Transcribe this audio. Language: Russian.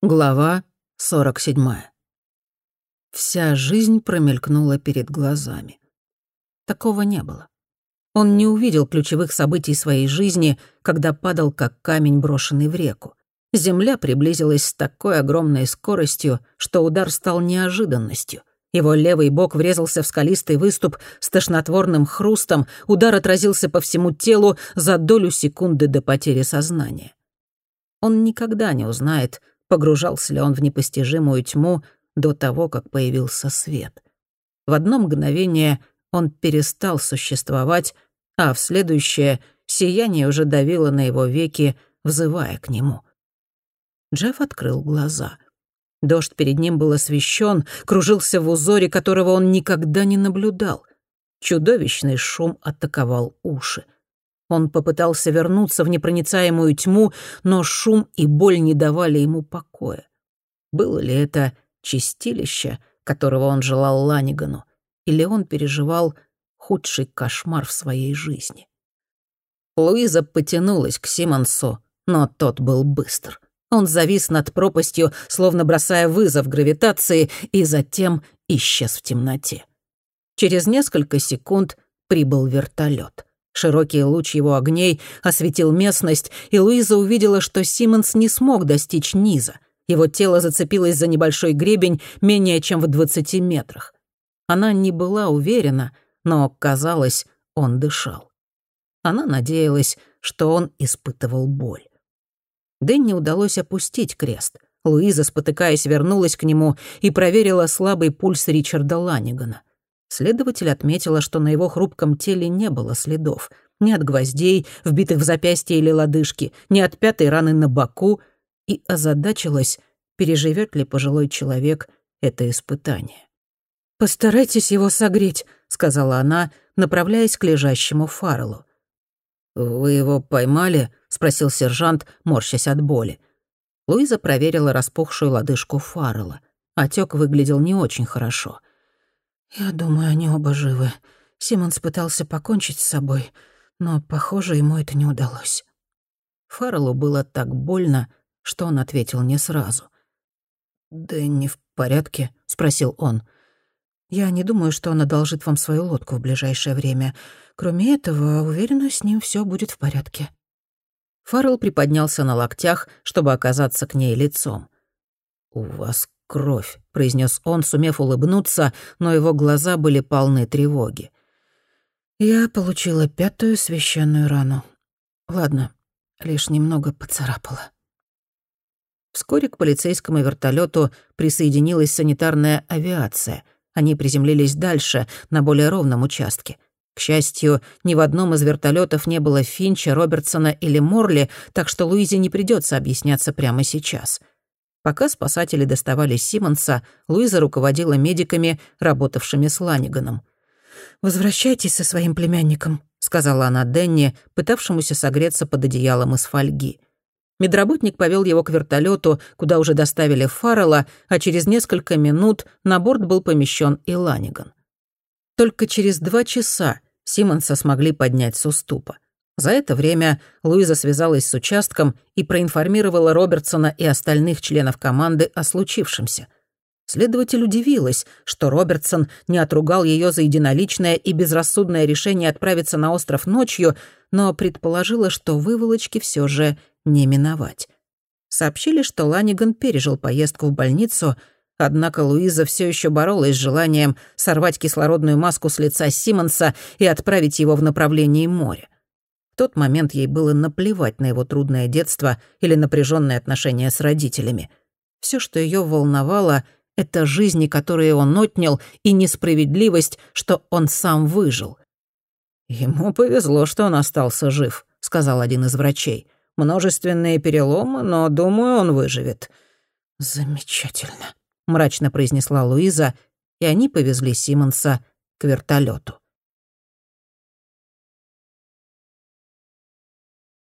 Глава 47. Вся жизнь промелькнула перед глазами. Такого не было. Он не увидел ключевых событий своей жизни, когда падал как камень, брошенный в реку. Земля приблизилась с такой огромной скоростью, что удар стал неожиданностью. Его левый бок врезался в скалистый выступ с тошнотворным хрустом, удар отразился по всему телу за долю секунды до потери сознания. Он никогда не узнает, погружался ли он в непостижимую тьму до того, как появился свет. В одно мгновение он перестал существовать, а в следующее сияние уже давило на его веки, взывая к нему. Джефф открыл глаза. Дождь перед ним был освещен, кружился в узоре, которого он никогда не наблюдал. Чудовищный шум атаковал уши — он попытался вернуться в непроницаемую тьму, но шум и боль не давали ему покоя. Было ли это чистилище, которого он желал Ланигану, или он переживал худший кошмар в своей жизни? Луиза потянулась к Симонсу, но тот был быстр. Он завис над пропастью, словно бросая вызов гравитации, и затем исчез в темноте. Через несколько секунд прибыл вертолет. Широкий луч его огней осветил местность, и Луиза увидела, что Симмонс не смог достичь низа. Его тело зацепилось за небольшой гребень менее чем в двадцати метрах. Она не была уверена, но, казалось, он дышал. Она надеялась, что он испытывал боль. Дэнни удалось опустить крест. Луиза, спотыкаясь, вернулась к нему и проверила слабый пульс Ричарда Ланигана. Следователь отметила, что на его хрупком теле не было следов. Ни от гвоздей, вбитых в запястье или лодыжки, ни от пятой раны на боку, и озадачилась, переживет ли пожилой человек это испытание. «Постарайтесь его согреть», — сказала она, направляясь к лежащему Фарреллу. «Вы его поймали?» — спросил сержант, морщась от боли. Луиза проверила распухшую лодыжку Фаррелла. Отек выглядел не очень хорошо — «Я думаю, они оба живы. Симмонс пытался покончить с собой, но, похоже, ему это не удалось». Фарреллу было так больно, что он ответил не сразу. «Да не в порядке?» — спросил он. «Я не думаю, что он одолжит вам свою лодку в ближайшее время. Кроме этого, уверена, с ним все будет в порядке». Фаррелл приподнялся на локтях, чтобы оказаться к ней лицом. «У вас кровь», — произнес он, сумев улыбнуться, но его глаза были полны тревоги. «Я получила пятую священную рану. Ладно, лишь немного поцарапала». Вскоре к полицейскому вертолету присоединилась санитарная авиация. Они приземлились дальше, на более ровном участке. К счастью, ни в одном из вертолетов не было Финча, Робертсона или Морли, так что Луизе не придется объясняться прямо сейчас — Пока спасатели доставали Симмонса, Луиза руководила медиками, работавшими с Ланиганом. «Возвращайтесь со своим племянником», — сказала она Денни, пытавшемуся согреться под одеялом из фольги. Медработник повел его к вертолету, куда уже доставили Фаррелла, а через несколько минут на борт был помещен и Ланиган. Только через два часа Симмонса смогли поднять с уступа. За это время Луиза связалась с участком и проинформировала Робертсона и остальных членов команды о случившемся. Следователь удивилась, что Робертсон не отругал ее за единоличное и безрассудное решение отправиться на остров ночью, но предположила, что выволочки все же не миновать. Сообщили, что Ланиган пережил поездку в больницу, однако Луиза все еще боролась с желанием сорвать кислородную маску с лица Симмонса и отправить его в направлении моря тот момент ей было наплевать на его трудное детство или напряженные отношения с родителями. Все, что ее волновало, это жизни, которые он отнял, и несправедливость, что он сам выжил. «Ему повезло, что он остался жив», — сказал один из врачей. «Множественные переломы, но, думаю, он выживет». «Замечательно», — мрачно произнесла Луиза, и они повезли Симмонса к вертолету.